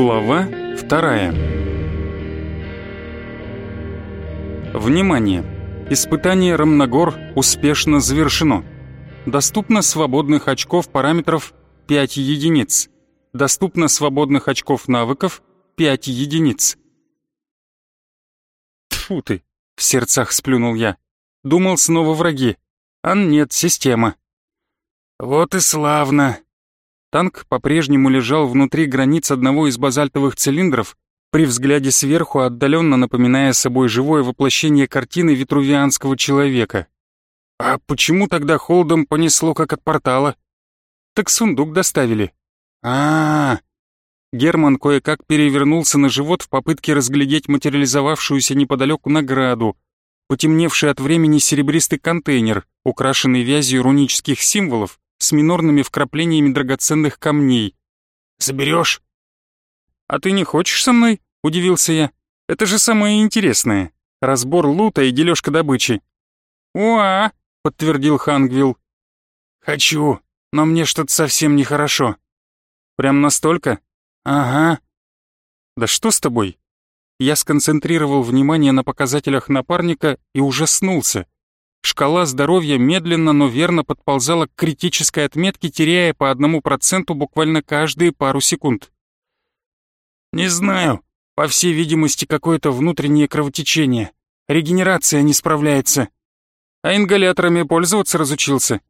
Глава вторая. Внимание! Испытание Рамнагор успешно завершено. Доступно свободных очков параметров 5 единиц. Доступно свободных очков навыков 5 единиц. Тфу ты, в сердцах сплюнул я. Думал, снова враги. А нет, система. Вот и славно. Танк по-прежнему лежал внутри границ одного из базальтовых цилиндров, при взгляде сверху отдаленно напоминая собой живое воплощение картины витрувианского человека. А почему тогда холодом понесло, как от портала? Так сундук доставили. А, -а, -а. Герман кое-как перевернулся на живот в попытке разглядеть материализовавшуюся неподалеку награду, потемневший от времени серебристый контейнер, украшенный вязью рунических символов, с минорными вкраплениями драгоценных камней. «Заберешь?» «А ты не хочешь со мной?» — удивился я. «Это же самое интересное. Разбор лута и дележка добычи». «Уа!» — подтвердил Хангвилл. «Хочу, но мне что-то совсем нехорошо». «Прям настолько?» «Ага». «Да что с тобой?» Я сконцентрировал внимание на показателях напарника и ужаснулся. Шкала здоровья медленно, но верно подползала к критической отметке, теряя по одному проценту буквально каждые пару секунд. «Не знаю. По всей видимости, какое-то внутреннее кровотечение. Регенерация не справляется. А ингаляторами пользоваться разучился.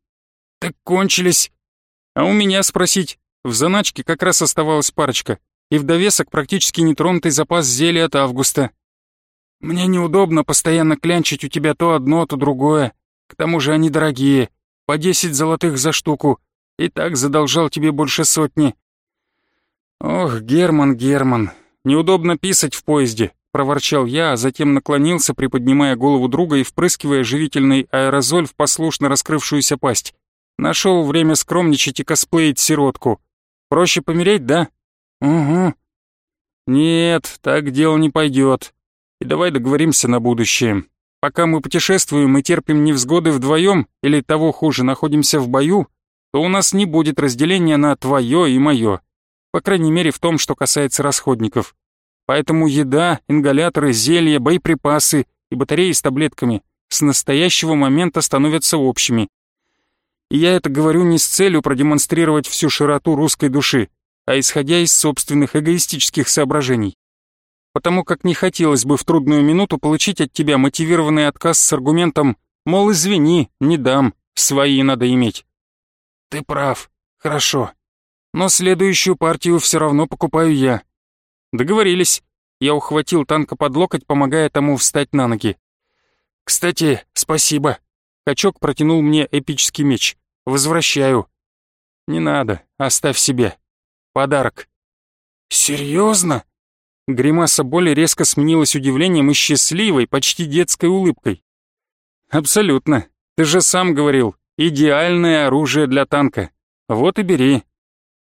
Так кончились. А у меня спросить. В заначке как раз оставалась парочка. И в довесок практически нетронутый запас зелья от августа. Мне неудобно постоянно клянчить у тебя то одно, то другое. К тому же они дорогие, по десять золотых за штуку. И так задолжал тебе больше сотни. Ох, Герман, Герман, неудобно писать в поезде, проворчал я, а затем наклонился, приподнимая голову друга и впрыскивая живительный аэрозоль в послушно раскрывшуюся пасть. Нашел время скромничать и косплеить сиротку. Проще помереть, да? Угу. Нет, так дело не пойдет. И давай договоримся на будущее. Пока мы путешествуем и терпим невзгоды вдвоем, или того хуже, находимся в бою, то у нас не будет разделения на твое и мое. По крайней мере, в том, что касается расходников. Поэтому еда, ингаляторы, зелья, боеприпасы и батареи с таблетками с настоящего момента становятся общими. И я это говорю не с целью продемонстрировать всю широту русской души, а исходя из собственных эгоистических соображений потому как не хотелось бы в трудную минуту получить от тебя мотивированный отказ с аргументом «мол, извини, не дам, свои надо иметь». Ты прав, хорошо. Но следующую партию все равно покупаю я. Договорились. Я ухватил танка под локоть, помогая тому встать на ноги. Кстати, спасибо. Качок протянул мне эпический меч. Возвращаю. Не надо, оставь себе. Подарок. Серьезно? Гримаса боли резко сменилась удивлением и счастливой, почти детской улыбкой. «Абсолютно. Ты же сам говорил, идеальное оружие для танка. Вот и бери.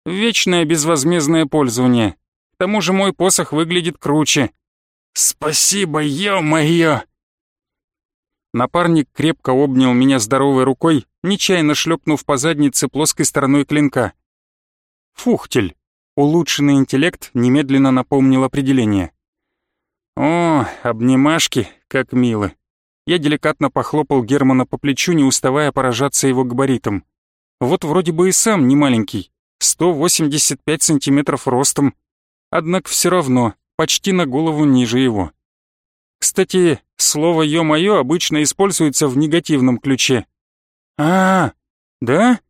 Вечное безвозмездное пользование. К тому же мой посох выглядит круче». «Спасибо, ё-моё!» Напарник крепко обнял меня здоровой рукой, нечаянно шлепнув по заднице плоской стороной клинка. «Фухтель!» Улучшенный интеллект немедленно напомнил определение. «О, обнимашки, как мило!» Я деликатно похлопал Германа по плечу, не уставая поражаться его габаритом. Вот вроде бы и сам не маленький, 185 сантиметров ростом, однако все равно почти на голову ниже его. Кстати, слово «ё-моё» обычно используется в негативном ключе. «А, да?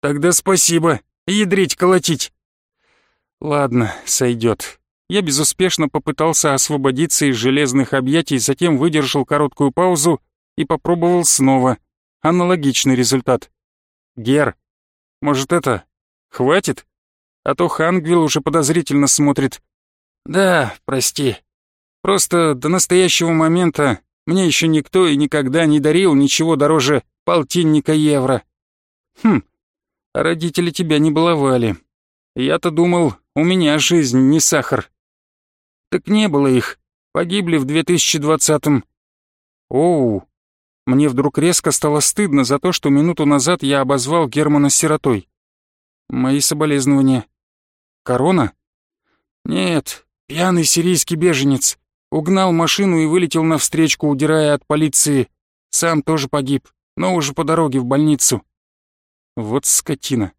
Тогда спасибо, ядрить колотить!» Ладно, сойдет. Я безуспешно попытался освободиться из железных объятий, затем выдержал короткую паузу и попробовал снова. Аналогичный результат. Гер, может это, хватит? А то Хангвилл уже подозрительно смотрит. Да, прости. Просто до настоящего момента мне еще никто и никогда не дарил ничего дороже полтинника евро. Хм, родители тебя не баловали. Я-то думал, у меня жизнь не сахар. Так не было их. Погибли в 2020-м. Оу. Мне вдруг резко стало стыдно за то, что минуту назад я обозвал Германа сиротой. Мои соболезнования. Корона? Нет, пьяный сирийский беженец. Угнал машину и вылетел навстречу, удирая от полиции. Сам тоже погиб, но уже по дороге в больницу. Вот скотина.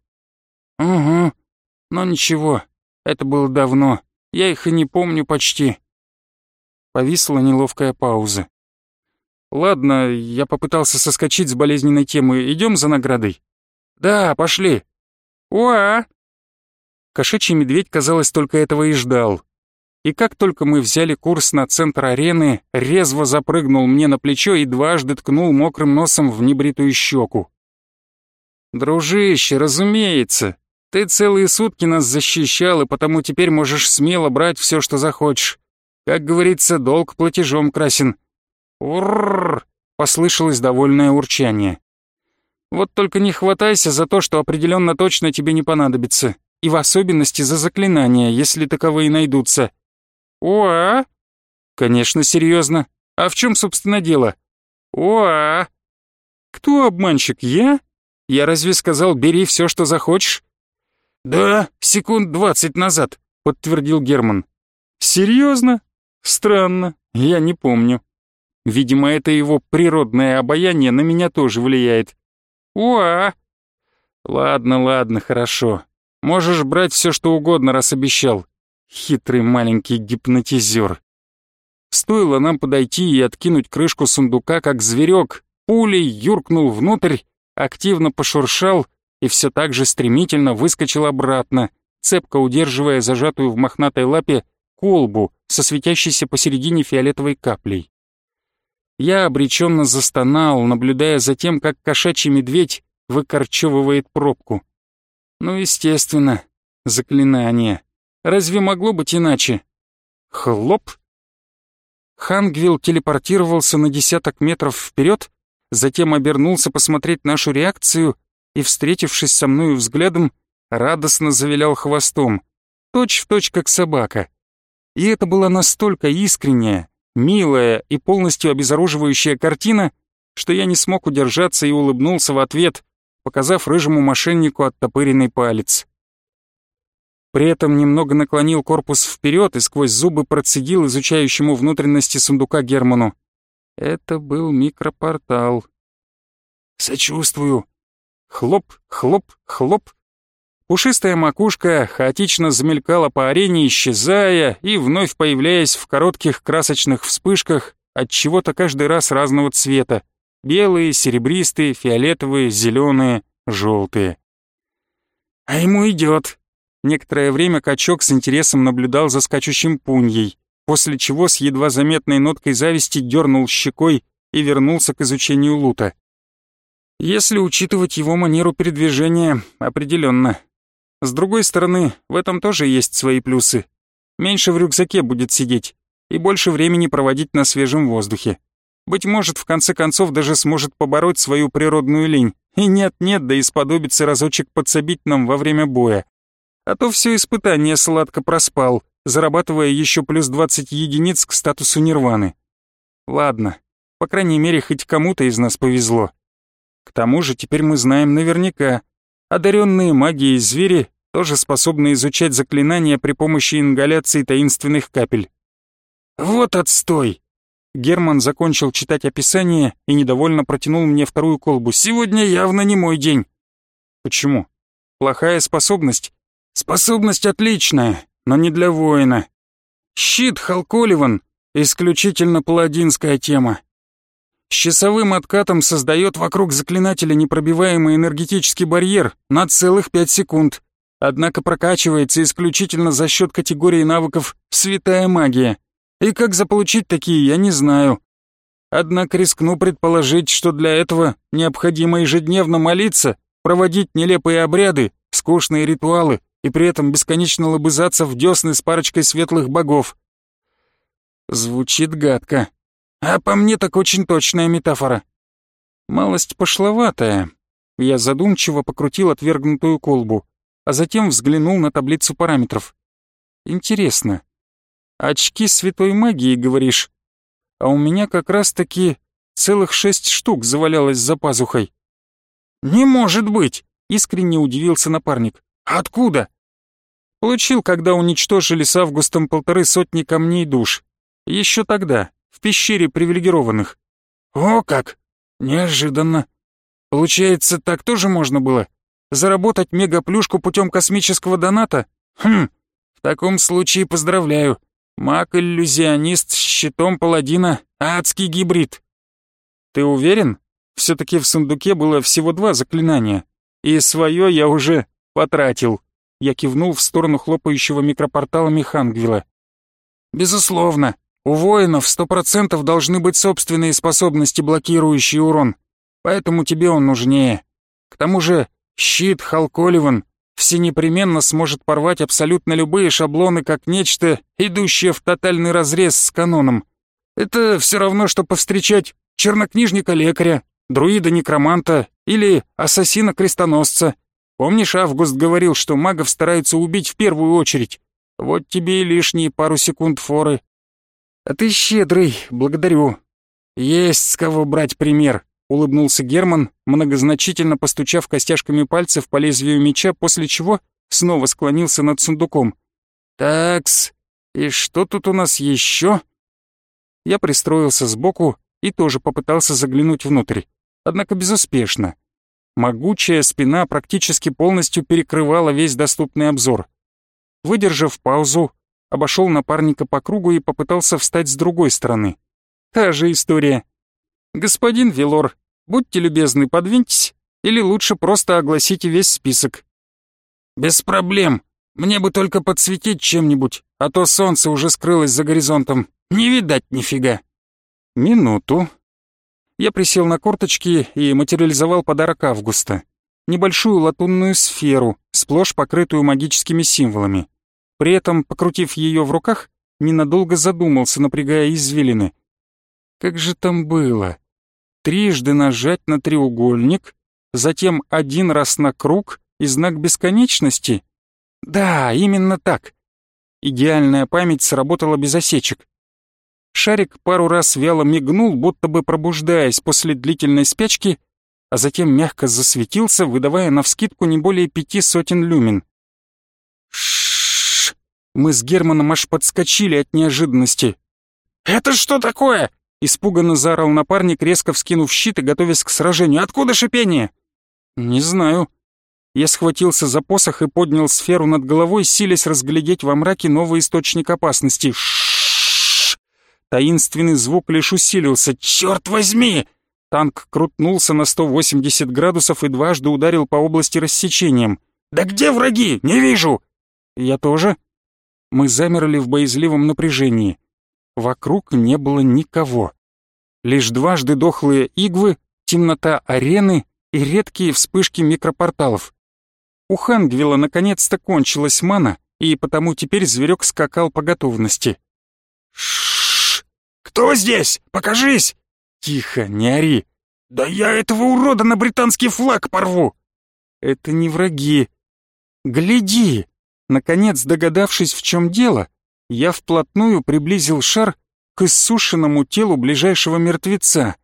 Угу. Но ничего, это было давно. Я их и не помню почти. Повисла неловкая пауза. Ладно, я попытался соскочить с болезненной темы. Идем за наградой? Да, пошли. Уа! Кошачий медведь, казалось, только этого и ждал. И как только мы взяли курс на центр арены, резво запрыгнул мне на плечо и дважды ткнул мокрым носом в небритую щеку. «Дружище, разумеется, ты целые сутки нас защищал, и потому теперь можешь смело брать все, что захочешь. Как говорится, долг платежом красен. Урррр! Послышалось довольное урчание. Вот только не хватайся за то, что определенно точно тебе не понадобится и в особенности за заклинания, если таковые найдутся. Уа? Конечно, серьезно. А в чем, собственно, дело? Уа? Кто обманщик, я? Я разве сказал, бери все, что захочешь? Да, секунд двадцать назад, подтвердил Герман. Серьезно? Странно, я не помню. Видимо, это его природное обаяние на меня тоже влияет. Уа! Ладно, ладно, хорошо. Можешь брать все, что угодно, раз обещал. Хитрый маленький гипнотизер. Стоило нам подойти и откинуть крышку сундука, как зверек, пулей юркнул внутрь, активно пошуршал и все так же стремительно выскочил обратно, цепко удерживая зажатую в мохнатой лапе колбу со светящейся посередине фиолетовой каплей. Я обреченно застонал, наблюдая за тем, как кошачий медведь выкорчевывает пробку. Ну, естественно, заклинание. Разве могло быть иначе? Хлоп! Хангвилл телепортировался на десяток метров вперед, затем обернулся посмотреть нашу реакцию и, встретившись со мною взглядом, радостно завилял хвостом, точь в точь как собака. И это была настолько искренняя, милая и полностью обезоруживающая картина, что я не смог удержаться и улыбнулся в ответ, показав рыжему мошеннику оттопыренный палец. При этом немного наклонил корпус вперед и сквозь зубы процедил изучающему внутренности сундука Герману. Это был микропортал. «Сочувствую». Хлоп, хлоп, хлоп. Пушистая макушка хаотично замелькала по арене, исчезая и вновь появляясь в коротких красочных вспышках от чего-то каждый раз разного цвета. Белые, серебристые, фиолетовые, зеленые, желтые. «А ему идет!» Некоторое время качок с интересом наблюдал за скачущим пуньей, после чего с едва заметной ноткой зависти дернул щекой и вернулся к изучению лута. Если учитывать его манеру передвижения, определенно. С другой стороны, в этом тоже есть свои плюсы. Меньше в рюкзаке будет сидеть и больше времени проводить на свежем воздухе. Быть может, в конце концов даже сможет побороть свою природную лень. И нет-нет, да и сподобится разочек подсобить нам во время боя. А то все испытание сладко проспал, зарабатывая еще плюс 20 единиц к статусу нирваны. Ладно, по крайней мере, хоть кому-то из нас повезло. К тому же теперь мы знаем наверняка, одаренные магией звери тоже способны изучать заклинания при помощи ингаляции таинственных капель. Вот отстой! Герман закончил читать описание и недовольно протянул мне вторую колбу. «Сегодня явно не мой день». «Почему? Плохая способность?» «Способность отличная, но не для воина. Щит Халколиван — исключительно паладинская тема. Часовым откатом создает вокруг заклинателя непробиваемый энергетический барьер на целых пять секунд, однако прокачивается исключительно за счет категории навыков «Святая магия». И как заполучить такие, я не знаю. Однако рискну предположить, что для этого необходимо ежедневно молиться, проводить нелепые обряды, скучные ритуалы и при этом бесконечно лобызаться в десны с парочкой светлых богов. Звучит гадко. А по мне так очень точная метафора. Малость пошловатая. Я задумчиво покрутил отвергнутую колбу, а затем взглянул на таблицу параметров. Интересно, Очки святой магии, говоришь? А у меня как раз-таки целых шесть штук завалялось за пазухой. «Не может быть!» — искренне удивился напарник. «Откуда?» Получил, когда уничтожили с августом полторы сотни камней душ. Еще тогда, в пещере привилегированных. О как! Неожиданно. Получается, так тоже можно было? Заработать мегаплюшку путем космического доната? Хм, в таком случае поздравляю. Маг-иллюзионист с щитом паладина — адский гибрид. Ты уверен? Все-таки в сундуке было всего два заклинания, и свое я уже потратил. Я кивнул в сторону хлопающего микропорталами Хангвила. «Безусловно, у воинов сто процентов должны быть собственные способности, блокирующие урон, поэтому тебе он нужнее. К тому же щит Халколиван всенепременно сможет порвать абсолютно любые шаблоны как нечто, идущее в тотальный разрез с каноном. Это все равно, что повстречать чернокнижника-лекаря, друида-некроманта или ассасина-крестоносца. Помнишь, Август говорил, что магов стараются убить в первую очередь? Вот тебе и лишние пару секунд форы. А ты щедрый, благодарю. Есть с кого брать пример, улыбнулся Герман, многозначительно постучав костяшками пальцев по лезвию меча, после чего снова склонился над сундуком. Такс, и что тут у нас еще? Я пристроился сбоку и тоже попытался заглянуть внутрь, однако безуспешно. Могучая спина практически полностью перекрывала весь доступный обзор. Выдержав паузу, обошел напарника по кругу и попытался встать с другой стороны. Та же история. «Господин Велор, будьте любезны, подвиньтесь, или лучше просто огласите весь список». «Без проблем. Мне бы только подсветить чем-нибудь, а то солнце уже скрылось за горизонтом. Не видать нифига». «Минуту», я присел на корточки и материализовал подарок Августа. Небольшую латунную сферу, сплошь покрытую магическими символами. При этом, покрутив ее в руках, ненадолго задумался, напрягая извилины. Как же там было? Трижды нажать на треугольник, затем один раз на круг и знак бесконечности? Да, именно так. Идеальная память сработала без осечек. Шарик пару раз вяло мигнул, будто бы пробуждаясь после длительной спячки, а затем мягко засветился, выдавая навскидку не более пяти сотен люмен. Мы с Германом аж подскочили от неожиданности. «Это что такое?» — испуганно заорал напарник, резко вскинув щит и готовясь к сражению. «Откуда шипение?» «Не знаю». Я схватился за посох и поднял сферу над головой, силясь разглядеть во мраке новый источник опасности. Шш! Таинственный звук лишь усилился. «Черт возьми!» Танк крутнулся на 180 градусов и дважды ударил по области рассечением. «Да где враги? Не вижу!» «Я тоже». Мы замерли в боязливом напряжении. Вокруг не было никого. Лишь дважды дохлые иглы, темнота арены и редкие вспышки микропорталов. У Хангвилла наконец-то кончилась мана, и потому теперь зверек скакал по готовности. Ш «Кто здесь? Покажись!» «Тихо, не ори!» «Да я этого урода на британский флаг порву!» «Это не враги!» «Гляди!» Наконец, догадавшись, в чем дело, я вплотную приблизил шар к иссушенному телу ближайшего мертвеца,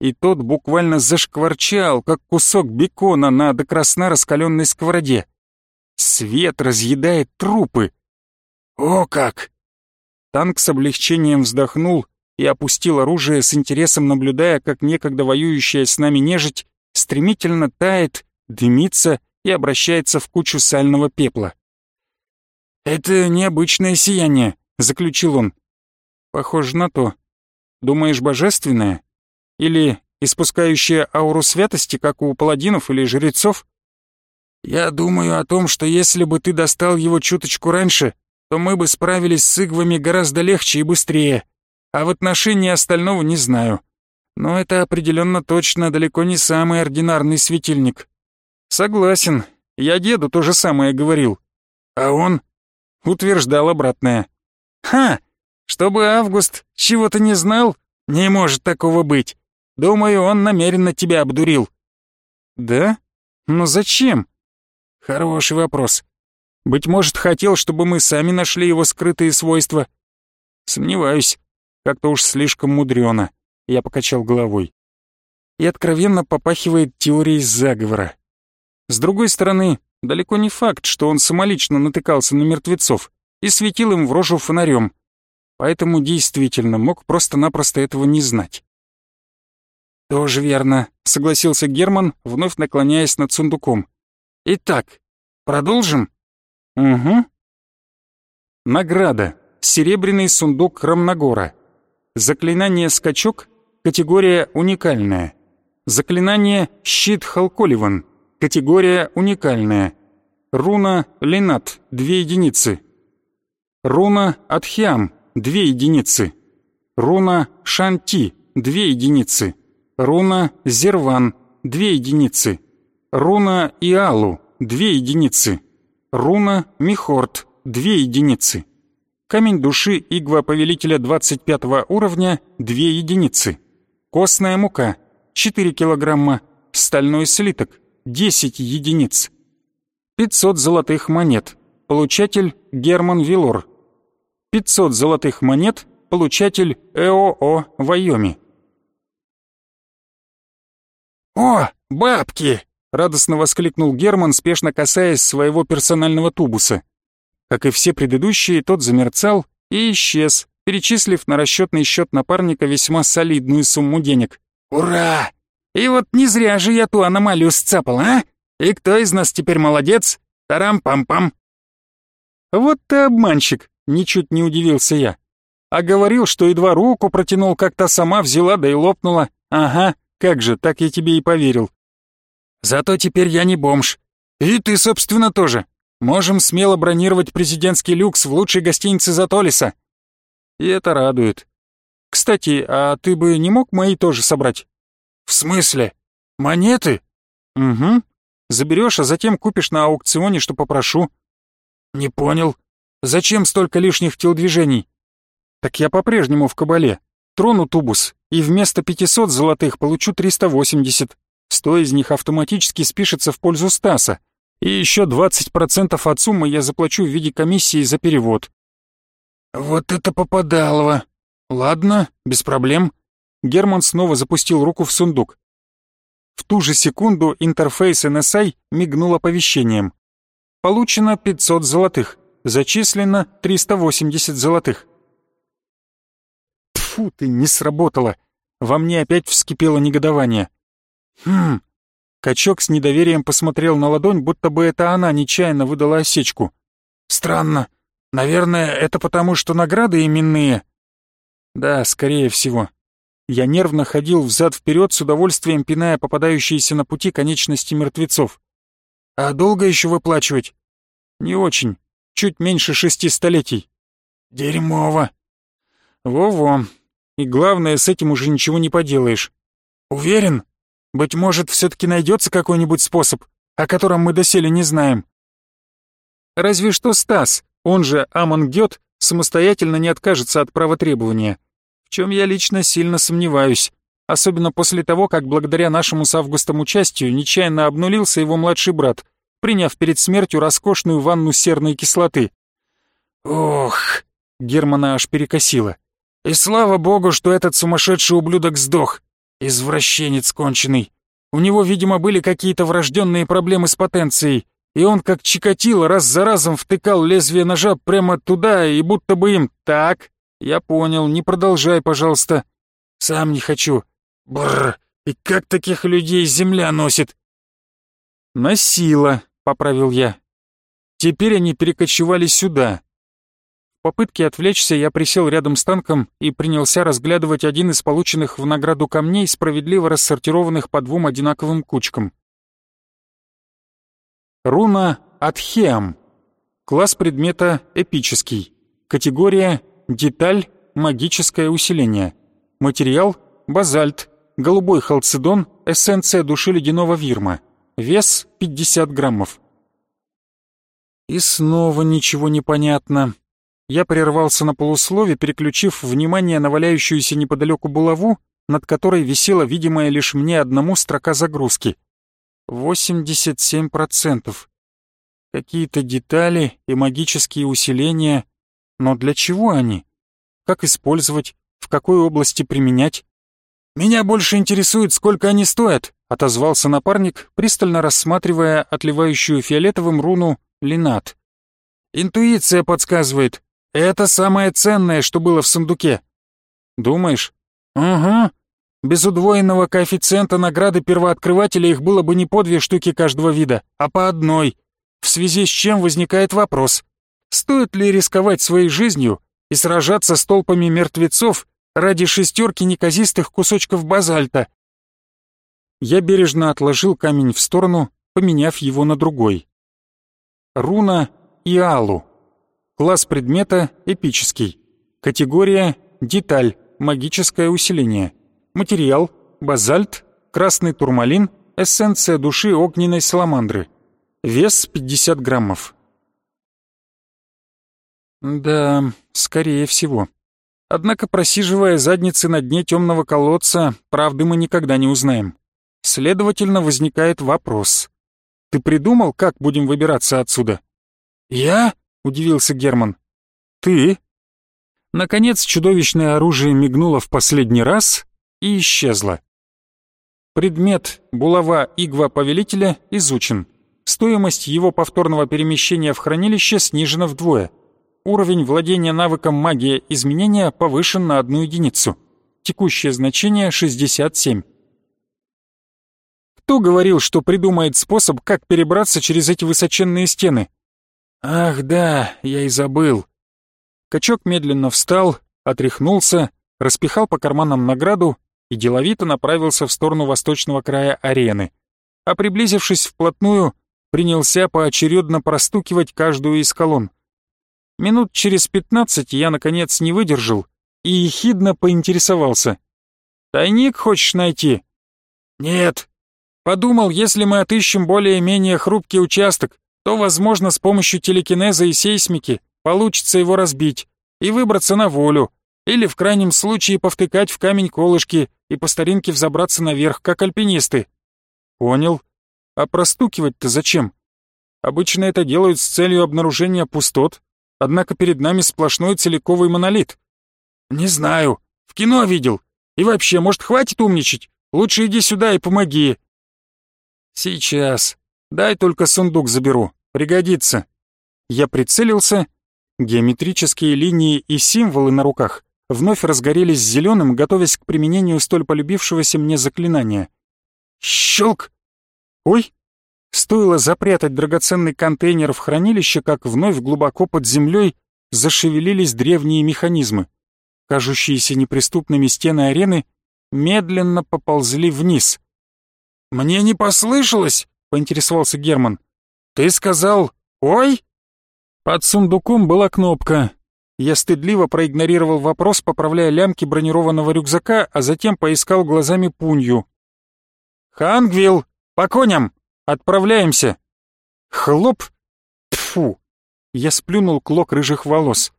и тот буквально зашкварчал, как кусок бекона на до красна раскаленной сковороде. Свет разъедает трупы. «О как!» Танк с облегчением вздохнул и опустил оружие с интересом, наблюдая, как некогда воюющая с нами нежить стремительно тает, дымится и обращается в кучу сального пепла. «Это необычное сияние», — заключил он. «Похоже на то. Думаешь, божественное? Или испускающее ауру святости, как у паладинов или жрецов?» «Я думаю о том, что если бы ты достал его чуточку раньше, то мы бы справились с игвами гораздо легче и быстрее», а в отношении остального не знаю. Но это определенно точно далеко не самый ординарный светильник. Согласен, я деду то же самое говорил. А он утверждал обратное. Ха! Чтобы Август чего-то не знал? Не может такого быть. Думаю, он намеренно тебя обдурил. Да? Но зачем? Хороший вопрос. Быть может, хотел, чтобы мы сами нашли его скрытые свойства. Сомневаюсь. Как-то уж слишком мудрено. Я покачал головой. И откровенно попахивает теорией заговора. С другой стороны, Далеко не факт, что он самолично натыкался на мертвецов и светил им в рожу фонарем. Поэтому действительно мог просто-напросто этого не знать. «Тоже верно», — согласился Герман, вновь наклоняясь над сундуком. «Итак, продолжим?» «Угу». Награда. Серебряный сундук Рамнагора. Заклинание «Скачок» категория «Уникальная». Заклинание «Щит Халколиван» категория «Уникальная». Руна «Ленат» — 2 единицы. Руна «Атхиам» — 2 единицы. Руна «Шанти» — 2 единицы. Руна «Зерван» — 2 единицы. Руна «Иалу» — 2 единицы. Руна «Михорт» — 2 единицы. Камень души Игва Повелителя 25 уровня — 2 единицы. Костная мука — 4 килограмма. Стальной слиток — 10 единиц. 500 золотых монет. Получатель Герман Вилор. 500 золотых монет. Получатель ЭОО Вайоми. «О, бабки!» — радостно воскликнул Герман, спешно касаясь своего персонального тубуса. Как и все предыдущие, тот замерцал и исчез, перечислив на расчетный счет напарника весьма солидную сумму денег. «Ура! И вот не зря же я ту аномалию сцапал, а? И кто из нас теперь молодец? Тарам-пам-пам!» «Вот ты обманщик!» — ничуть не удивился я. «А говорил, что едва руку протянул, как та сама взяла да и лопнула. Ага, как же, так я тебе и поверил. Зато теперь я не бомж. И ты, собственно, тоже. Можем смело бронировать президентский люкс в лучшей гостинице Затолиса. И это радует. Кстати, а ты бы не мог мои тоже собрать? В смысле? Монеты? Угу. Заберешь, а затем купишь на аукционе, что попрошу. Не понял. Зачем столько лишних телодвижений? Так я по-прежнему в кабале. Трону тубус, и вместо 500 золотых получу 380. Сто из них автоматически спишется в пользу Стаса. И еще 20% от суммы я заплачу в виде комиссии за перевод. Вот это попадалово. Ладно, без проблем. Герман снова запустил руку в сундук. В ту же секунду интерфейс NSI мигнул оповещением. Получено 500 золотых, зачислено 380 золотых. Фу ты, не сработало. Во мне опять вскипело негодование. Хм. Качок с недоверием посмотрел на ладонь, будто бы это она нечаянно выдала осечку. Странно. Наверное, это потому, что награды именные. Да, скорее всего. Я нервно ходил взад-вперед, с удовольствием пиная попадающиеся на пути конечности мертвецов. А долго еще выплачивать? Не очень. Чуть меньше шести столетий. Дерьмово. Во-во. И главное, с этим уже ничего не поделаешь. Уверен? Быть может, все-таки найдется какой-нибудь способ, о котором мы доселе не знаем. Разве что Стас, он же Амон Гет, самостоятельно не откажется от права требования, в чем я лично сильно сомневаюсь, особенно после того, как благодаря нашему с Августом участию нечаянно обнулился его младший брат, приняв перед смертью роскошную ванну серной кислоты. Ох, Германа аж перекосило. И слава богу, что этот сумасшедший ублюдок сдох. Извращенец конченый. У него, видимо, были какие-то врожденные проблемы с потенцией, и он как Чикатило раз за разом втыкал лезвие ножа прямо туда, и будто бы им «Так, я понял, не продолжай, пожалуйста». «Сам не хочу». Бррр, и как таких людей земля носит? «Носила», — поправил я. Теперь они перекочевали сюда, попытке отвлечься я присел рядом с танком и принялся разглядывать один из полученных в награду камней, справедливо рассортированных по двум одинаковым кучкам. Руна Атхеам. Класс предмета эпический. Категория деталь магическое усиление. Материал базальт. Голубой халцедон, эссенция души ледяного вирма. Вес 50 граммов. И снова ничего не понятно. Я прервался на полуслове, переключив внимание на валяющуюся неподалеку булаву, над которой висела видимая лишь мне одному строка загрузки. 87%. Какие-то детали и магические усиления. Но для чего они? Как использовать? В какой области применять? Меня больше интересует, сколько они стоят, — отозвался напарник, пристально рассматривая отливающую фиолетовым руну Линат. «Интуиция подсказывает. Это самое ценное, что было в сундуке». «Думаешь?» «Угу. Без удвоенного коэффициента награды первооткрывателя их было бы не по две штуки каждого вида, а по одной. В связи с чем возникает вопрос, стоит ли рисковать своей жизнью и сражаться с толпами мертвецов ради шестерки неказистых кусочков базальта, я бережно отложил камень в сторону, поменяв его на другой. Руна Иалу. Класс предмета эпический. Категория деталь, магическое усиление. Материал базальт, красный турмалин, эссенция души огненной саламандры. Вес 50 граммов. Да, скорее всего. Однако, просиживая задницы на дне темного колодца, правды мы никогда не узнаем. Следовательно, возникает вопрос. Ты придумал, как будем выбираться отсюда? Я? Удивился Герман. Ты? Наконец чудовищное оружие мигнуло в последний раз и исчезло. Предмет булава игва повелителя изучен. Стоимость его повторного перемещения в хранилище снижена вдвое. Уровень владения навыком магия изменения повышен на одну единицу. Текущее значение 67. Кто говорил, что придумает способ, как перебраться через эти высоченные стены? Ах да, я и забыл. Качок медленно встал, отряхнулся, распихал по карманам награду и деловито направился в сторону восточного края арены. А приблизившись вплотную, принялся поочередно простукивать каждую из колонн. Минут через пятнадцать я, наконец, не выдержал и ехидно поинтересовался. «Тайник хочешь найти?» «Нет, Подумал, если мы отыщем более-менее хрупкий участок, то, возможно, с помощью телекинеза и сейсмики получится его разбить и выбраться на волю, или в крайнем случае повтыкать в камень колышки и по старинке взобраться наверх, как альпинисты. Понял. А простукивать-то зачем? Обычно это делают с целью обнаружения пустот, однако перед нами сплошной целиковый монолит. Не знаю, в кино видел. И вообще, может, хватит умничать? Лучше иди сюда и помоги. «Сейчас. Дай только сундук заберу. Пригодится». Я прицелился. Геометрические линии и символы на руках вновь разгорелись зеленым, готовясь к применению столь полюбившегося мне заклинания. Щелк! Ой! Стоило запрятать драгоценный контейнер в хранилище, как вновь глубоко под землей зашевелились древние механизмы. Кажущиеся неприступными стены арены медленно поползли вниз — «Мне не послышалось?» — поинтересовался Герман. «Ты сказал «Ой»?» Под сундуком была кнопка. Я стыдливо проигнорировал вопрос, поправляя лямки бронированного рюкзака, а затем поискал глазами пунью. «Хангвилл, по коням! Отправляемся!» Хлоп! Тфу! Я сплюнул клок рыжих волос.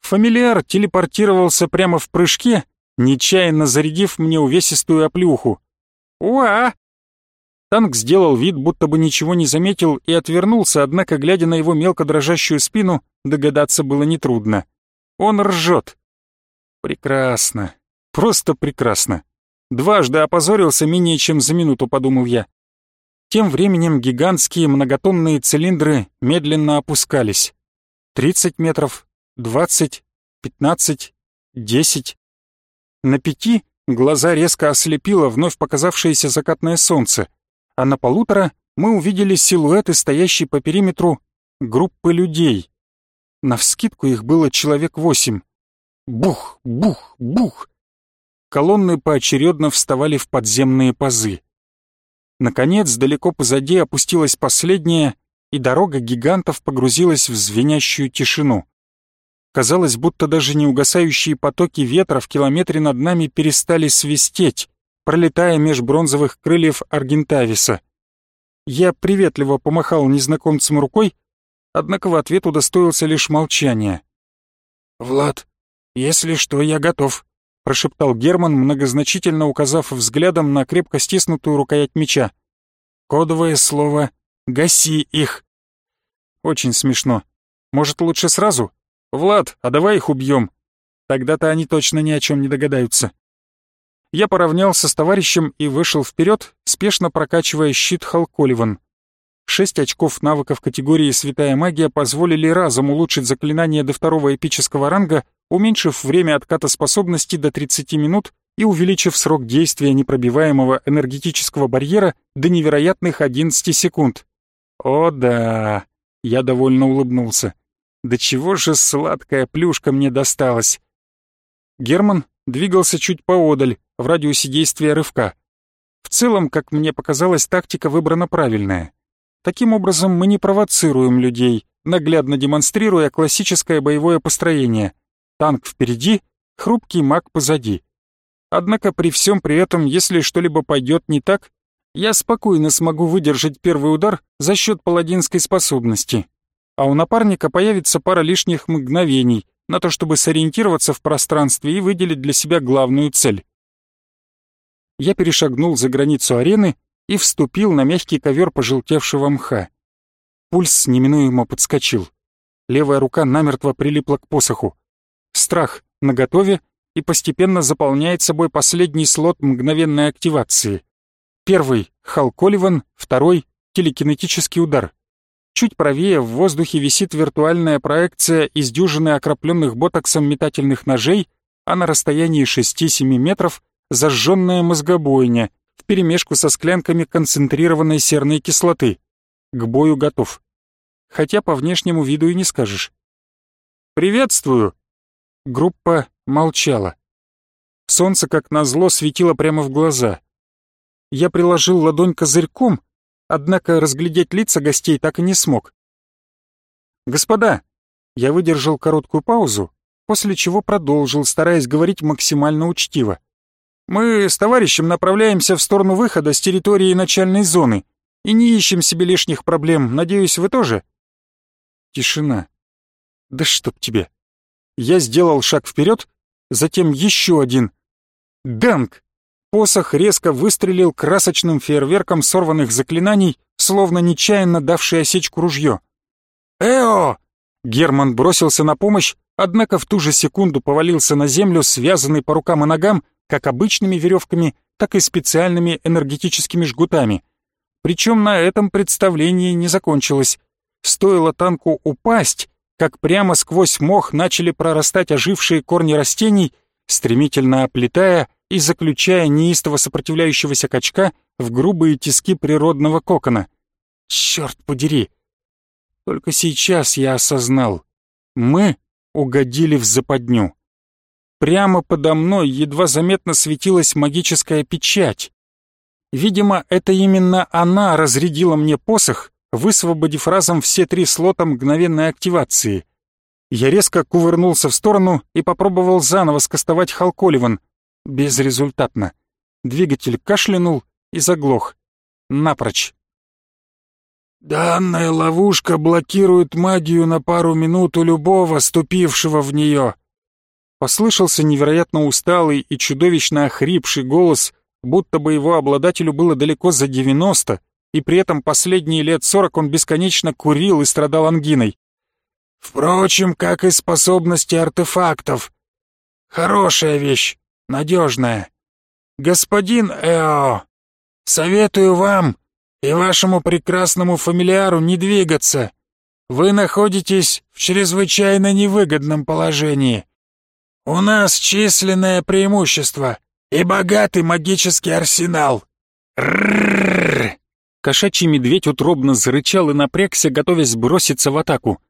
Фамильяр телепортировался прямо в прыжке, нечаянно зарядив мне увесистую оплюху. «Уа!» Танк сделал вид, будто бы ничего не заметил и отвернулся, однако, глядя на его мелко дрожащую спину, догадаться было нетрудно. Он ржет. Прекрасно. Просто прекрасно. Дважды опозорился менее чем за минуту, подумал я. Тем временем гигантские многотонные цилиндры медленно опускались. 30 метров, 20, 15, 10. На пяти глаза резко ослепило вновь показавшееся закатное солнце а на полутора мы увидели силуэты, стоящие по периметру группы людей. Навскидку их было человек восемь. Бух, бух, бух. Колонны поочередно вставали в подземные пазы. Наконец, далеко позади опустилась последняя, и дорога гигантов погрузилась в звенящую тишину. Казалось, будто даже неугасающие потоки ветра в километре над нами перестали свистеть, пролетая меж бронзовых крыльев Аргентависа. Я приветливо помахал незнакомцам рукой, однако в ответ удостоился лишь молчания. «Влад, если что, я готов», — прошептал Герман, многозначительно указав взглядом на крепко стиснутую рукоять меча. «Кодовое слово «гаси их». Очень смешно. Может, лучше сразу? Влад, а давай их убьем. Тогда-то они точно ни о чем не догадаются. Я поравнялся с товарищем и вышел вперед, спешно прокачивая щит Халколиван. Шесть очков навыков категории «Святая магия» позволили разом улучшить заклинание до второго эпического ранга, уменьшив время отката способности до 30 минут и увеличив срок действия непробиваемого энергетического барьера до невероятных 11 секунд. О да, я довольно улыбнулся. Да чего же сладкая плюшка мне досталась. Герман двигался чуть поодаль, в радиусе действия рывка. В целом, как мне показалось, тактика выбрана правильная. Таким образом, мы не провоцируем людей, наглядно демонстрируя классическое боевое построение. Танк впереди, хрупкий маг позади. Однако при всем при этом, если что-либо пойдет не так, я спокойно смогу выдержать первый удар за счет паладинской способности. А у напарника появится пара лишних мгновений на то, чтобы сориентироваться в пространстве и выделить для себя главную цель. Я перешагнул за границу арены и вступил на мягкий ковер пожелтевшего мха. Пульс неминуемо подскочил. Левая рука намертво прилипла к посоху. Страх наготове — и постепенно заполняет собой последний слот мгновенной активации. Первый — Халколиван, второй — телекинетический удар. Чуть правее в воздухе висит виртуальная проекция из дюжины окропленных ботоксом метательных ножей, а на расстоянии 6-7 метров зажженная мозгобойня вперемешку со склянками концентрированной серной кислоты. К бою готов. Хотя по внешнему виду и не скажешь. «Приветствую!» Группа молчала. Солнце, как назло, светило прямо в глаза. Я приложил ладонь козырьком, однако разглядеть лица гостей так и не смог. «Господа!» Я выдержал короткую паузу, после чего продолжил, стараясь говорить максимально учтиво. «Мы с товарищем направляемся в сторону выхода с территории начальной зоны и не ищем себе лишних проблем, надеюсь, вы тоже?» Тишина. «Да чтоб тебе!» Я сделал шаг вперед, затем еще один. Дэнк! Посох резко выстрелил красочным фейерверком сорванных заклинаний, словно нечаянно давший осечку ружье. «Эо!» Герман бросился на помощь, однако в ту же секунду повалился на землю, связанный по рукам и ногам, как обычными веревками, так и специальными энергетическими жгутами. Причем на этом представление не закончилось. Стоило танку упасть, как прямо сквозь мох начали прорастать ожившие корни растений, стремительно оплетая и заключая неистово сопротивляющегося качка в грубые тиски природного кокона. Черт подери! Только сейчас я осознал. Мы угодили в западню. Прямо подо мной едва заметно светилась магическая печать. Видимо, это именно она разрядила мне посох, высвободив разом все три слота мгновенной активации. Я резко кувырнулся в сторону и попробовал заново скостовать Халколиван. Безрезультатно. Двигатель кашлянул и заглох. Напрочь. «Данная ловушка блокирует магию на пару минут у любого, ступившего в нее», Послышался невероятно усталый и чудовищно охрипший голос, будто бы его обладателю было далеко за девяносто, и при этом последние лет сорок он бесконечно курил и страдал ангиной. Впрочем, как и способности артефактов. Хорошая вещь, надежная. Господин Эо, советую вам и вашему прекрасному фамилиару не двигаться. Вы находитесь в чрезвычайно невыгодном положении. У нас численное преимущество и богатый магический арсенал. Рррррр. Кошачий медведь утробно зарычал и напрягся, готовясь броситься в атаку.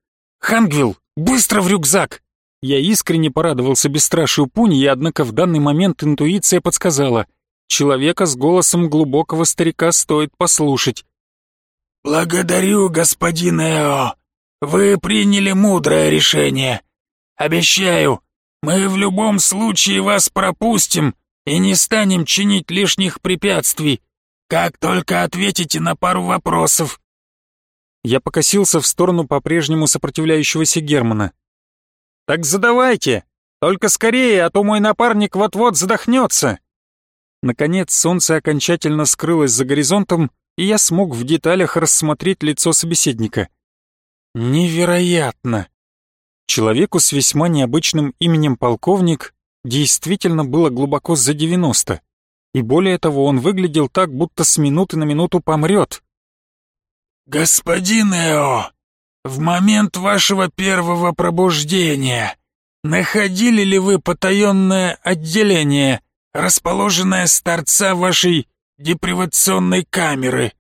«Хангвилл, быстро в рюкзак!» Я искренне порадовался бесстрашию пуни, и однако в данный момент интуиция подсказала. Человека с голосом глубокого старика стоит послушать. «Благодарю, господин Эо. Вы приняли мудрое решение. Обещаю, мы в любом случае вас пропустим и не станем чинить лишних препятствий. Как только ответите на пару вопросов». Я покосился в сторону по-прежнему сопротивляющегося Германа. «Так задавайте! Только скорее, а то мой напарник вот-вот задохнется!» Наконец солнце окончательно скрылось за горизонтом, и я смог в деталях рассмотреть лицо собеседника. Невероятно! Человеку с весьма необычным именем полковник действительно было глубоко за девяносто И более того, он выглядел так, будто с минуты на минуту помрет. «Господин Эо, в момент вашего первого пробуждения находили ли вы потаенное отделение, расположенное с торца вашей депривационной камеры?»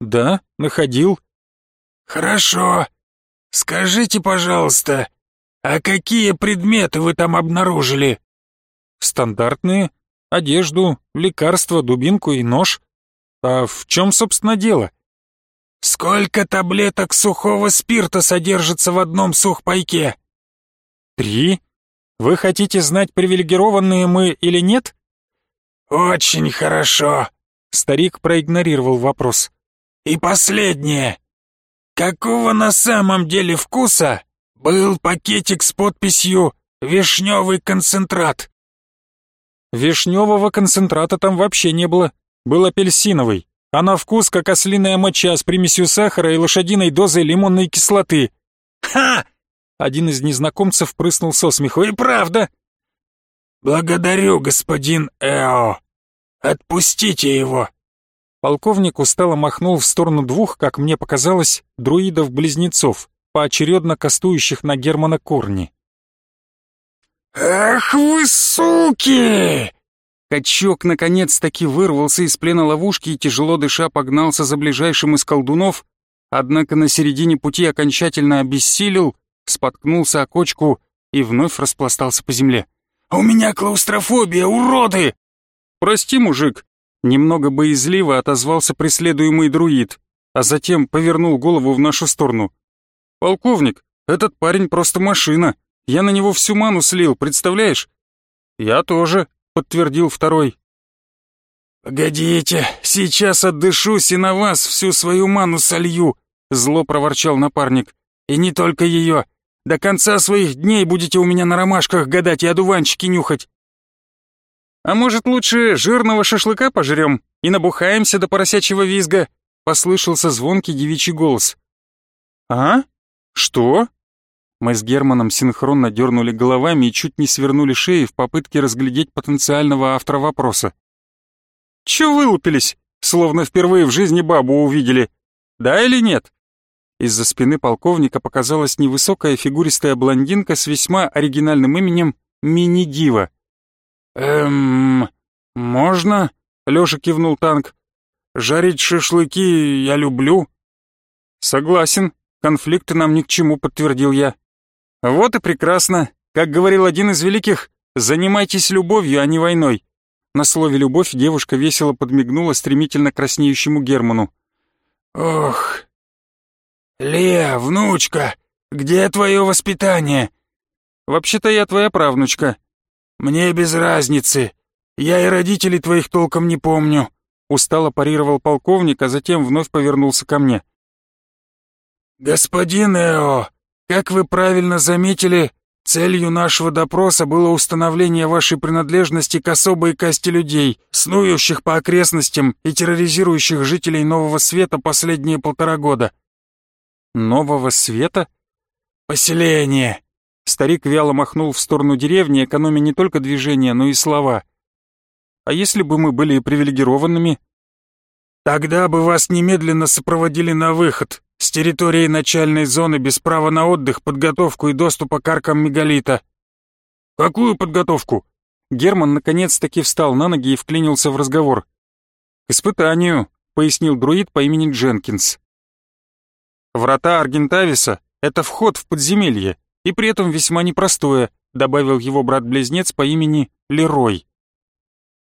«Да, находил». «Хорошо. Скажите, пожалуйста, а какие предметы вы там обнаружили?» «Стандартные. Одежду, лекарства, дубинку и нож. А в чем, собственно, дело?» «Сколько таблеток сухого спирта содержится в одном сухпайке?» «Три. Вы хотите знать, привилегированные мы или нет?» «Очень хорошо», — старик проигнорировал вопрос. «И последнее. Какого на самом деле вкуса был пакетик с подписью «Вишневый концентрат»?» Вишневого концентрата там вообще не было. Был апельсиновый а на вкус как ослиная моча с примесью сахара и лошадиной дозой лимонной кислоты. «Ха!» Один из незнакомцев прыснул со смеху. «И правда!» «Благодарю, господин Эо. Отпустите его!» Полковник устало махнул в сторону двух, как мне показалось, друидов-близнецов, поочередно кастующих на Германа Корни. «Ах вы суки!» Качок наконец-таки вырвался из плена ловушки и, тяжело дыша, погнался за ближайшим из колдунов, однако на середине пути окончательно обессилел, споткнулся о кочку и вновь распластался по земле. «У меня клаустрофобия, уроды!» «Прости, мужик!» Немного боязливо отозвался преследуемый друид, а затем повернул голову в нашу сторону. «Полковник, этот парень просто машина. Я на него всю ману слил, представляешь?» «Я тоже», — подтвердил второй. «Погодите, сейчас отдышусь и на вас всю свою ману солью», — зло проворчал напарник. «И не только ее. До конца своих дней будете у меня на ромашках гадать и одуванчики нюхать». «А может, лучше жирного шашлыка пожрем и набухаемся до поросячьего визга?» — послышался звонкий девичий голос. «А? Что?» Мы с Германом синхронно дернули головами и чуть не свернули шеи в попытке разглядеть потенциального автора вопроса. «Чё вылупились? Словно впервые в жизни бабу увидели. Да или нет?» Из-за спины полковника показалась невысокая фигуристая блондинка с весьма оригинальным именем Мини-Дива. «Эм... можно?» — Лёша кивнул танк. «Жарить шашлыки я люблю». «Согласен, конфликты нам ни к чему», — подтвердил я. Вот и прекрасно. Как говорил один из великих, занимайтесь любовью, а не войной. На слове «любовь» девушка весело подмигнула стремительно краснеющему Герману. «Ох, Леа, внучка, где твое воспитание?» «Вообще-то я твоя правнучка». «Мне без разницы. Я и родителей твоих толком не помню», — устало парировал полковник, а затем вновь повернулся ко мне. «Господин Эо, как вы правильно заметили, целью нашего допроса было установление вашей принадлежности к особой касте людей, снующих по окрестностям и терроризирующих жителей Нового Света последние полтора года. Нового Света? Поселение. Старик вяло махнул в сторону деревни, экономя не только движения, но и слова. А если бы мы были привилегированными? Тогда бы вас немедленно сопроводили на выход, с территории начальной зоны без права на отдых, подготовку и доступа к аркам мегалита. Какую подготовку? Герман наконец-таки встал на ноги и вклинился в разговор. К испытанию, пояснил друид по имени Дженкинс. Врата Аргентависа — это вход в подземелье, и при этом весьма непростое, добавил его брат-близнец по имени Лерой.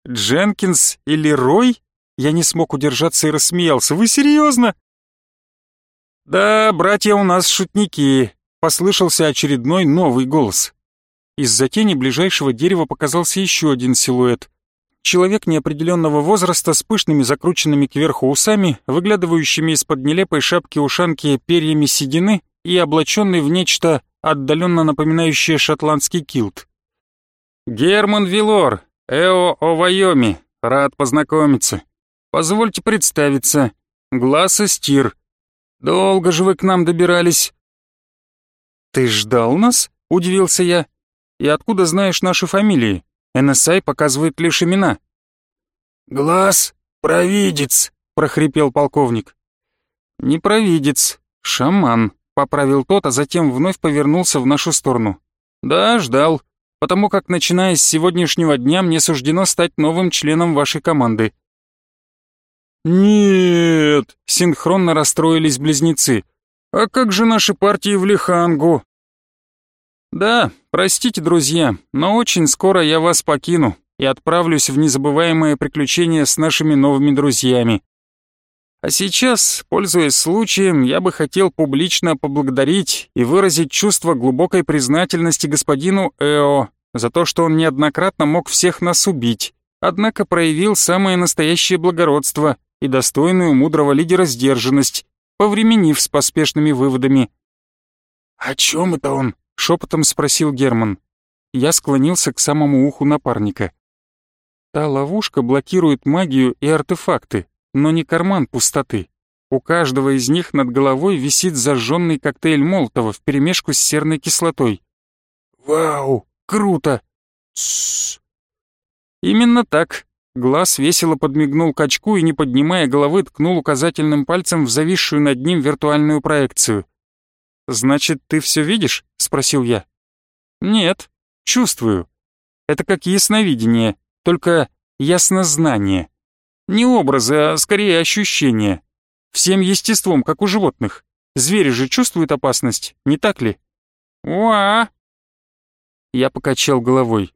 Дженкинс и Лерой? Я не смог удержаться и рассмеялся. Вы серьезно? «Да, братья у нас шутники», — послышался очередной новый голос. Из-за тени ближайшего дерева показался еще один силуэт. Человек неопределенного возраста с пышными закрученными кверху усами, выглядывающими из-под нелепой шапки-ушанки перьями седины и облаченный в нечто отдаленно напоминающее шотландский килт. «Герман Вилор, Эо Овайоми, рад познакомиться. Позвольте представиться. Глаз и стир, Долго же вы к нам добирались?» «Ты ждал нас?» — удивился я. «И откуда знаешь наши фамилии? НСА показывает лишь имена». «Глаз провидец», — прохрипел полковник. «Не провидец, шаман», — поправил тот, а затем вновь повернулся в нашу сторону. «Да, ждал, потому как, начиная с сегодняшнего дня, мне суждено стать новым членом вашей команды». «Нет!» — синхронно расстроились близнецы. «А как же наши партии в Лихангу?» «Да, простите, друзья, но очень скоро я вас покину и отправлюсь в незабываемое приключение с нашими новыми друзьями. А сейчас, пользуясь случаем, я бы хотел публично поблагодарить и выразить чувство глубокой признательности господину Эо за то, что он неоднократно мог всех нас убить, однако проявил самое настоящее благородство и достойную мудрого лидера сдержанность, повременив с поспешными выводами. «О чем это он?» — шепотом спросил Герман. Я склонился к самому уху напарника. Та ловушка блокирует магию и артефакты, но не карман пустоты. У каждого из них над головой висит зажженный коктейль Молотова вперемешку с серной кислотой. «Вау, круто!» Тссс. Именно так. Глаз весело подмигнул качку и, не поднимая головы, ткнул указательным пальцем в зависшую над ним виртуальную проекцию. «Значит, ты все видишь?» — спросил я. «Нет, чувствую. Это как ясновидение, только яснознание. Не образы, а скорее ощущения. Всем естеством, как у животных. Звери же чувствуют опасность, не так ли? Уа! Я покачал головой.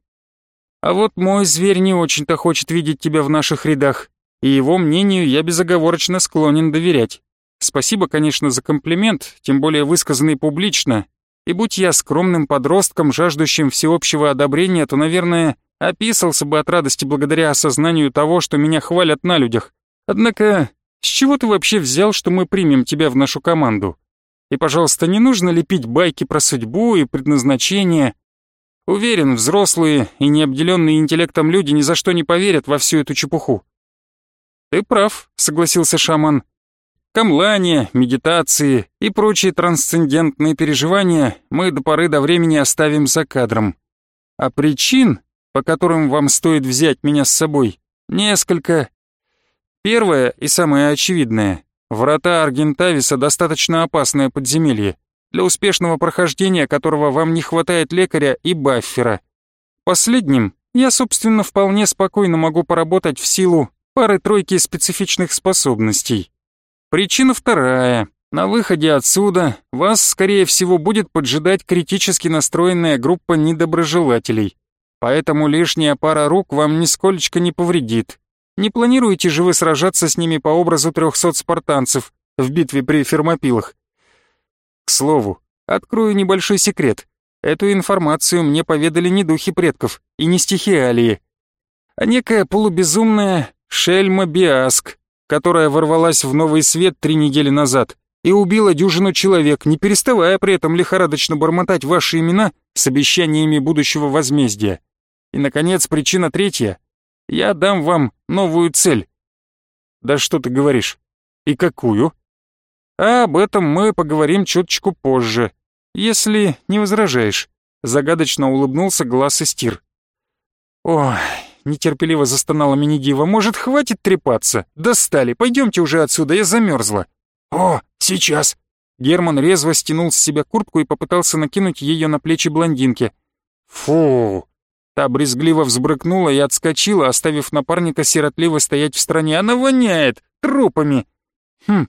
А вот мой зверь не очень-то хочет видеть тебя в наших рядах, и его мнению я безоговорочно склонен доверять. Спасибо, конечно, за комплимент, тем более высказанный публично. И будь я скромным подростком, жаждущим всеобщего одобрения, то, наверное, описался бы от радости благодаря осознанию того, что меня хвалят на людях. Однако, с чего ты вообще взял, что мы примем тебя в нашу команду? И, пожалуйста, не нужно лепить байки про судьбу и предназначение. Уверен, взрослые и необделенные интеллектом люди ни за что не поверят во всю эту чепуху. Ты прав, согласился шаман. Камлания, медитации и прочие трансцендентные переживания мы до поры до времени оставим за кадром. А причин, по которым вам стоит взять меня с собой, несколько. Первое и самое очевидное. Врата Аргентависа достаточно опасное подземелье, для успешного прохождения которого вам не хватает лекаря и баффера. Последним я, собственно, вполне спокойно могу поработать в силу пары-тройки специфичных способностей. Причина вторая. На выходе отсюда вас, скорее всего, будет поджидать критически настроенная группа недоброжелателей. Поэтому лишняя пара рук вам нисколечко не повредит. Не планируете же вы сражаться с ними по образу трехсот спартанцев в битве при Фермопилах? К слову, открою небольшой секрет. Эту информацию мне поведали не духи предков и не стихиалии, а некая полубезумная Шельма Биаск, которая ворвалась в новый свет три недели назад и убила дюжину человек, не переставая при этом лихорадочно бормотать ваши имена с обещаниями будущего возмездия. И, наконец, причина третья. Я дам вам новую цель. Да что ты говоришь? И какую? А об этом мы поговорим чуточку позже, если не возражаешь. Загадочно улыбнулся глаз Истир. Ой, нетерпеливо застонала мини-дива. Может, хватит трепаться? Достали, пойдемте уже отсюда, я замерзла. О, сейчас. Герман резво стянул с себя куртку и попытался накинуть ее на плечи блондинки. Фу, Та брезгливо взбрыкнула и отскочила, оставив напарника сиротливо стоять в стороне. «Она воняет! Трупами!» «Хм,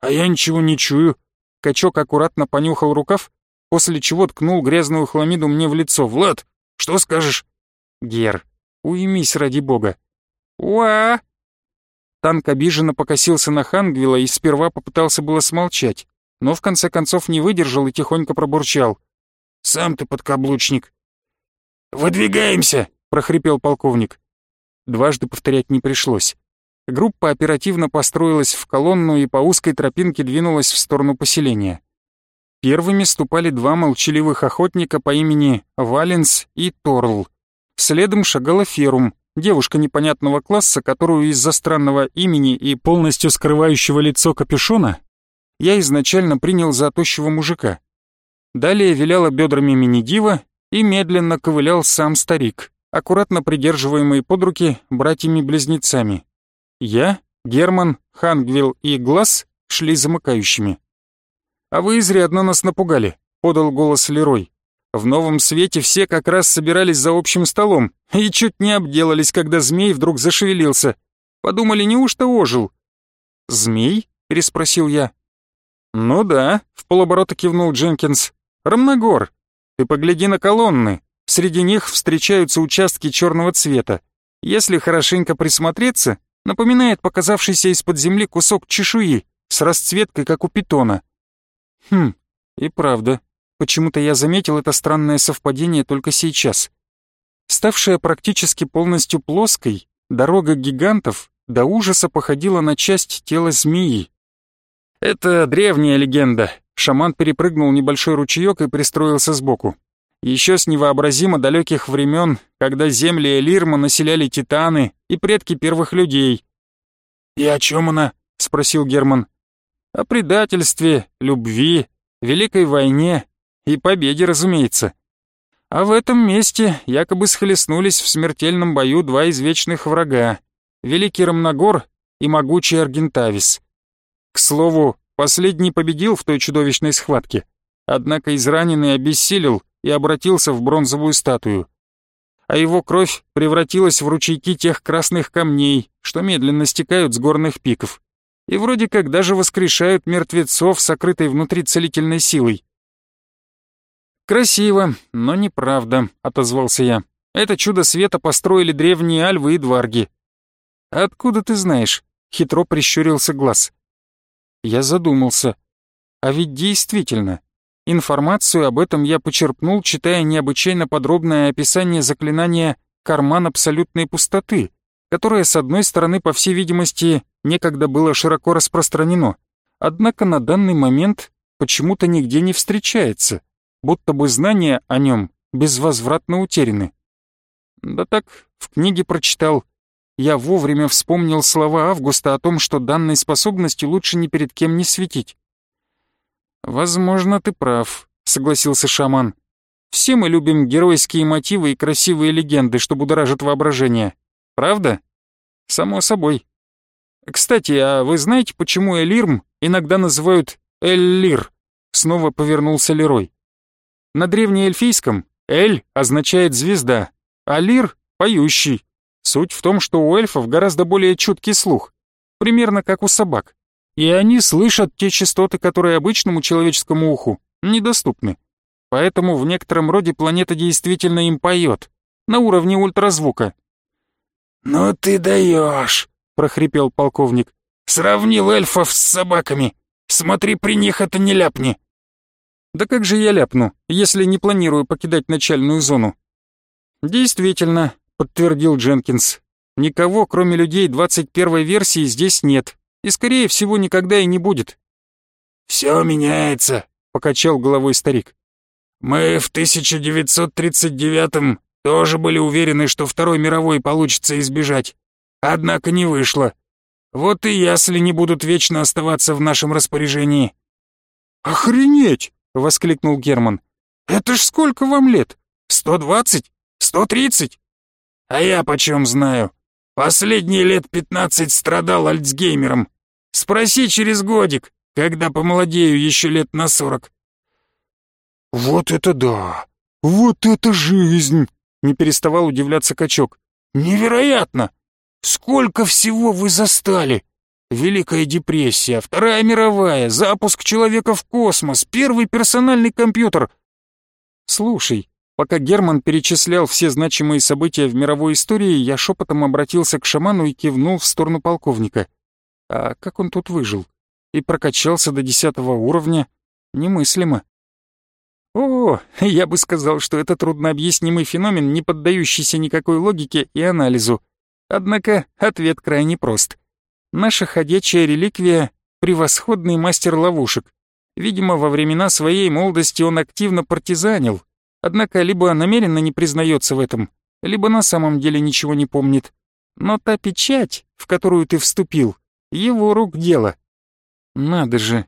а я ничего не чую». Качок аккуратно понюхал рукав, после чего ткнул грязную хламиду мне в лицо. «Влад, что скажешь?» «Гер, уймись ради бога». «Уа!» Танк обиженно покосился на Хангвилла и сперва попытался было смолчать, но в конце концов не выдержал и тихонько пробурчал. «Сам ты подкаблучник. «Выдвигаемся!» — прохрипел полковник. Дважды повторять не пришлось. Группа оперативно построилась в колонну и по узкой тропинке двинулась в сторону поселения. Первыми ступали два молчаливых охотника по имени Валенс и Торл. Следом шагала Ферум, девушка непонятного класса, которую из-за странного имени и полностью скрывающего лицо капюшона я изначально принял за тощего мужика. Далее виляла бедрами мини-дива и медленно ковылял сам старик, аккуратно придерживаемые под руки братьями-близнецами. Я, Герман, Хангвилл и Глаз шли замыкающими. «А вы изрядно нас напугали», — подал голос Лерой. «В новом свете все как раз собирались за общим столом и чуть не обделались, когда змей вдруг зашевелился. Подумали, неужто ожил?» «Змей?» — переспросил я. «Ну да», — в полоборота кивнул Дженкинс. «Рамногор, ты погляди на колонны. Среди них встречаются участки черного цвета. Если хорошенько присмотреться, напоминает показавшийся из-под земли кусок чешуи с расцветкой, как у питона. Хм, и правда, почему-то я заметил это странное совпадение только сейчас. Ставшая практически полностью плоской, дорога гигантов до ужаса походила на часть тела змеи. Это древняя легенда. Шаман перепрыгнул небольшой ручеек и пристроился сбоку. Еще с невообразимо далеких времен, когда земли Элирма населяли титаны и предки первых людей. «И о чем она?» — спросил Герман. «О предательстве, любви, великой войне и победе, разумеется. А в этом месте якобы схлестнулись в смертельном бою два извечных врага — Великий Рамногор и могучий Аргентавис. К слову, последний победил в той чудовищной схватке, однако израненный обессилел и обратился в бронзовую статую. А его кровь превратилась в ручейки тех красных камней, что медленно стекают с горных пиков. И вроде как даже воскрешают мертвецов, сокрытой внутри целительной силой. «Красиво, но неправда», — отозвался я. «Это чудо света построили древние альвы и дварги». «Откуда ты знаешь?» — хитро прищурился глаз. Я задумался. А ведь действительно, информацию об этом я почерпнул, читая необычайно подробное описание заклинания «Карман абсолютной пустоты», которое, с одной стороны, по всей видимости, некогда было широко распространено, однако на данный момент почему-то нигде не встречается, будто бы знания о нем безвозвратно утеряны. Да так, в книге прочитал, я вовремя вспомнил слова Августа о том, что данной способностью лучше ни перед кем не светить. «Возможно, ты прав», — согласился шаман. «Все мы любим геройские мотивы и красивые легенды, что будоражат воображение. Правда?» «Само собой». «Кстати, а вы знаете, почему Элирм иногда называют Эллир?» Снова повернулся Лерой. На древнеэльфийском «эль» означает «звезда», а «лир» — «поющий». Суть в том, что у эльфов гораздо более чуткий слух, примерно как у собак. И они слышат те частоты, которые обычному человеческому уху недоступны. Поэтому в некотором роде планета действительно им поет, на уровне ультразвука. «Ну ты даешь!» — прохрипел полковник. «Сравнил эльфов с собаками. Смотри, при них это не ляпни». «Да как же я ляпну, если не планирую покидать начальную зону?» «Действительно, подтвердил Дженкинс. «Никого, кроме людей 21 версии, здесь нет. И, скорее всего, никогда и не будет». «Все меняется», — покачал головой старик. «Мы в 1939-м тоже были уверены, что Второй мировой получится избежать. Однако не вышло. Вот и ясли не будут вечно оставаться в нашем распоряжении». «Охренеть!» — воскликнул Герман. «Это ж сколько вам лет? Сто двадцать? Сто тридцать? А я почем знаю? Последние лет пятнадцать страдал альцгеймером. Спроси через годик, когда помолодею еще лет на сорок. Вот это да! Вот это жизнь! Не переставал удивляться качок. Невероятно! Сколько всего вы застали! Великая депрессия, Вторая мировая, запуск человека в космос, первый персональный компьютер. Слушай, Пока Герман перечислял все значимые события в мировой истории, я шепотом обратился к шаману и кивнул в сторону полковника. А как он тут выжил? И прокачался до десятого уровня? Немыслимо. О, я бы сказал, что это труднообъяснимый феномен, не поддающийся никакой логике и анализу. Однако ответ крайне прост. Наша ходячая реликвия — превосходный мастер ловушек. Видимо, во времена своей молодости он активно партизанил, Однако либо намеренно не признается в этом, либо на самом деле ничего не помнит. Но та печать, в которую ты вступил, его рук дело. Надо же,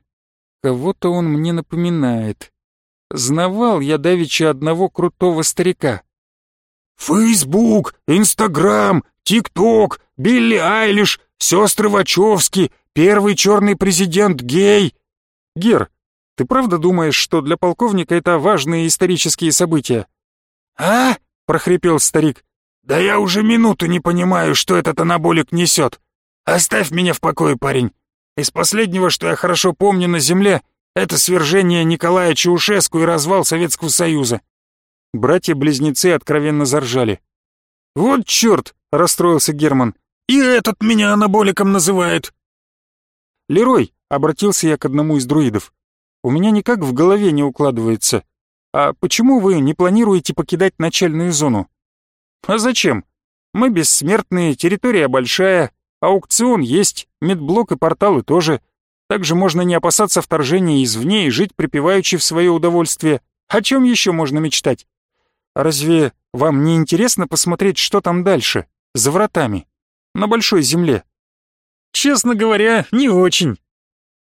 кого-то он мне напоминает. Знавал я давеча одного крутого старика. Фейсбук, Инстаграм, ТикТок, Билли Айлиш, сестры Вачовски, первый черный президент гей. Гер, ты правда думаешь, что для полковника это важные исторические события? А? прохрипел старик. Да я уже минуту не понимаю, что этот анаболик несет. Оставь меня в покое, парень. Из последнего, что я хорошо помню на земле, это свержение Николая Чаушеску и развал Советского Союза. Братья-близнецы откровенно заржали. «Вот черт!» — расстроился Герман. «И этот меня анаболиком называет!» «Лерой!» — обратился я к одному из друидов. «У меня никак в голове не укладывается. А почему вы не планируете покидать начальную зону?» «А зачем? Мы бессмертные, территория большая, аукцион есть, медблок и порталы тоже. Также можно не опасаться вторжения извне и жить припеваючи в свое удовольствие. О чем еще можно мечтать? Разве вам не интересно посмотреть, что там дальше, за вратами, на большой земле? Честно говоря, не очень.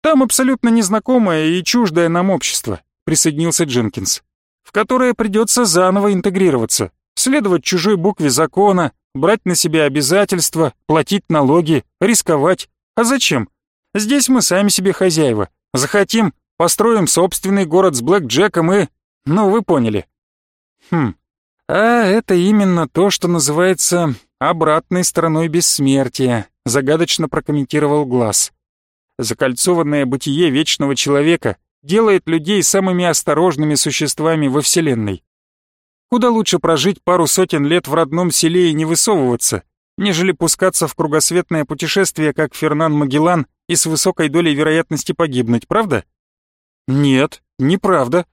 Там абсолютно незнакомое и чуждое нам общество, присоединился Дженкинс, в которое придется заново интегрироваться, следовать чужой букве закона, брать на себя обязательства, платить налоги, рисковать. А зачем? Здесь мы сами себе хозяева. Захотим, построим собственный город с Блэк Джеком и... Ну, вы поняли. Хм, а это именно то, что называется обратной стороной бессмертия, загадочно прокомментировал Глаз. Закольцованное бытие вечного человека делает людей самыми осторожными существами во Вселенной. Куда лучше прожить пару сотен лет в родном селе и не высовываться, нежели пускаться в кругосветное путешествие, как Фернан Магеллан, и с высокой долей вероятности погибнуть, правда? Нет, неправда.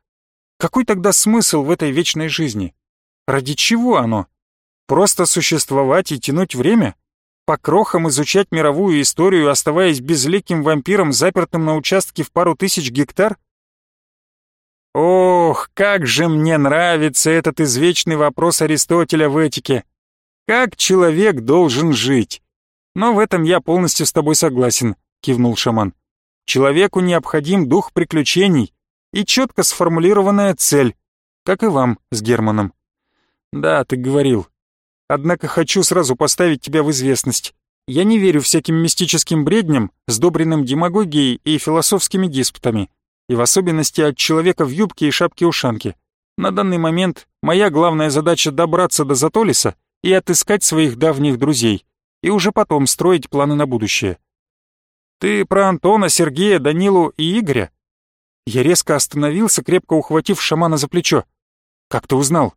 Какой тогда смысл в этой вечной жизни? Ради чего оно? Просто существовать и тянуть время? По крохам изучать мировую историю, оставаясь безликим вампиром, запертым на участке в пару тысяч гектар? Ох, как же мне нравится этот извечный вопрос Аристотеля в этике. Как человек должен жить? Но в этом я полностью с тобой согласен, кивнул шаман. Человеку необходим дух приключений и четко сформулированная цель, как и вам с Германом. «Да, ты говорил. Однако хочу сразу поставить тебя в известность. Я не верю всяким мистическим бредням, сдобренным демагогией и философскими диспутами, и в особенности от человека в юбке и шапке-ушанке. На данный момент моя главная задача добраться до Затолиса и отыскать своих давних друзей, и уже потом строить планы на будущее. Ты про Антона, Сергея, Данилу и Игоря?» Я резко остановился, крепко ухватив шамана за плечо. «Как ты узнал?»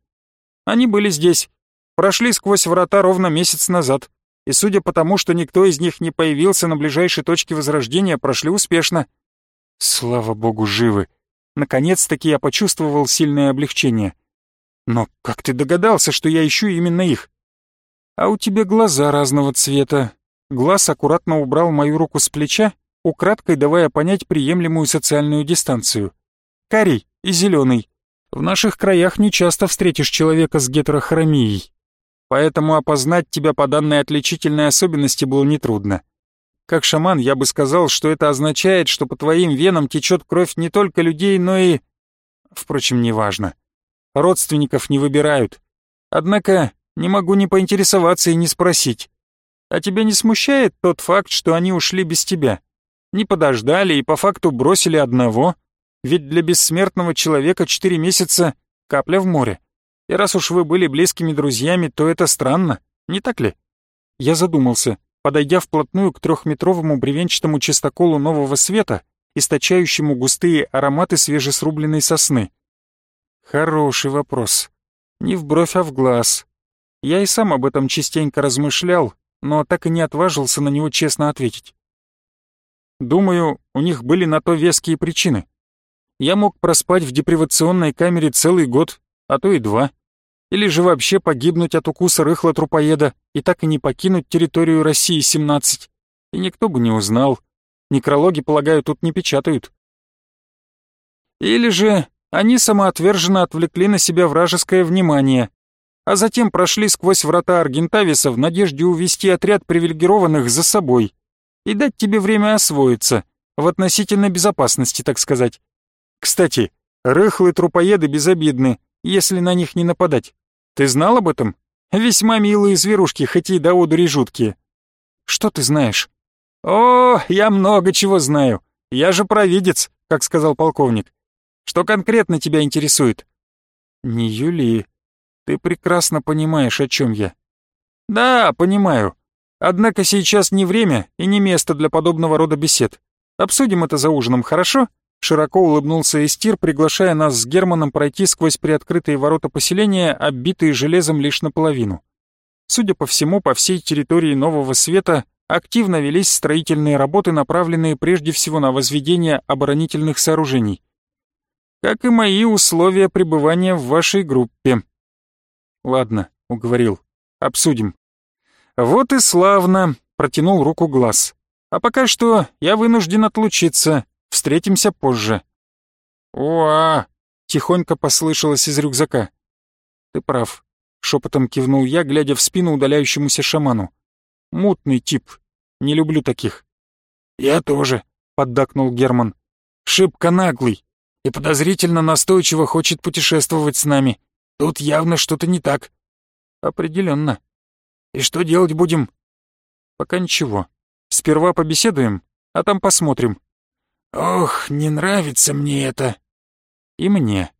Они были здесь. Прошли сквозь врата ровно месяц назад. И судя по тому, что никто из них не появился на ближайшей точке возрождения, прошли успешно. Слава богу, живы. Наконец-таки я почувствовал сильное облегчение. Но как ты догадался, что я ищу именно их? А у тебя глаза разного цвета. Глаз аккуратно убрал мою руку с плеча, украдкой давая понять приемлемую социальную дистанцию. Карий и зеленый. В наших краях не часто встретишь человека с гетерохромией, поэтому опознать тебя по данной отличительной особенности было нетрудно. Как шаман я бы сказал, что это означает, что по твоим венам течет кровь не только людей, но и... Впрочем, неважно. Родственников не выбирают. Однако не могу не поинтересоваться и не спросить. А тебя не смущает тот факт, что они ушли без тебя? Не подождали и по факту бросили одного, ведь для бессмертного человека четыре месяца — капля в море. И раз уж вы были близкими друзьями, то это странно, не так ли? Я задумался, подойдя вплотную к трехметровому бревенчатому чистоколу нового света, источающему густые ароматы свежесрубленной сосны. Хороший вопрос. Не в бровь, а в глаз. Я и сам об этом частенько размышлял, но так и не отважился на него честно ответить. Думаю, у них были на то веские причины я мог проспать в депривационной камере целый год, а то и два. Или же вообще погибнуть от укуса рыхла-трупоеда и так и не покинуть территорию России-17. И никто бы не узнал. Некрологи, полагаю, тут не печатают. Или же они самоотверженно отвлекли на себя вражеское внимание, а затем прошли сквозь врата Аргентависа в надежде увести отряд привилегированных за собой и дать тебе время освоиться, в относительной безопасности, так сказать. Кстати, рыхлые трупоеды безобидны, если на них не нападать. Ты знал об этом? Весьма милые зверушки, хоть и до одури жуткие. Что ты знаешь? О, я много чего знаю. Я же провидец, как сказал полковник. Что конкретно тебя интересует? Не Юли, ты прекрасно понимаешь, о чем я. Да, понимаю. Однако сейчас не время и не место для подобного рода бесед. Обсудим это за ужином, хорошо? Широко улыбнулся Эстир, приглашая нас с Германом пройти сквозь приоткрытые ворота поселения, оббитые железом лишь наполовину. Судя по всему, по всей территории Нового Света активно велись строительные работы, направленные прежде всего на возведение оборонительных сооружений. Как и мои условия пребывания в вашей группе. Ладно, уговорил. Обсудим. Вот и славно, протянул руку глаз. А пока что я вынужден отлучиться. Встретимся позже». «Уа!» — тихонько послышалось из рюкзака. «Ты прав», — шепотом кивнул я, глядя в спину удаляющемуся шаману. «Мутный тип. Не люблю таких». «Я тоже», — поддакнул Герман. «Шибко наглый и подозрительно настойчиво хочет путешествовать с нами. Тут явно что-то не так». «Определенно». «И что делать будем?» «Пока ничего. Сперва побеседуем, а там посмотрим». «Ох, не нравится мне это». «И мне»,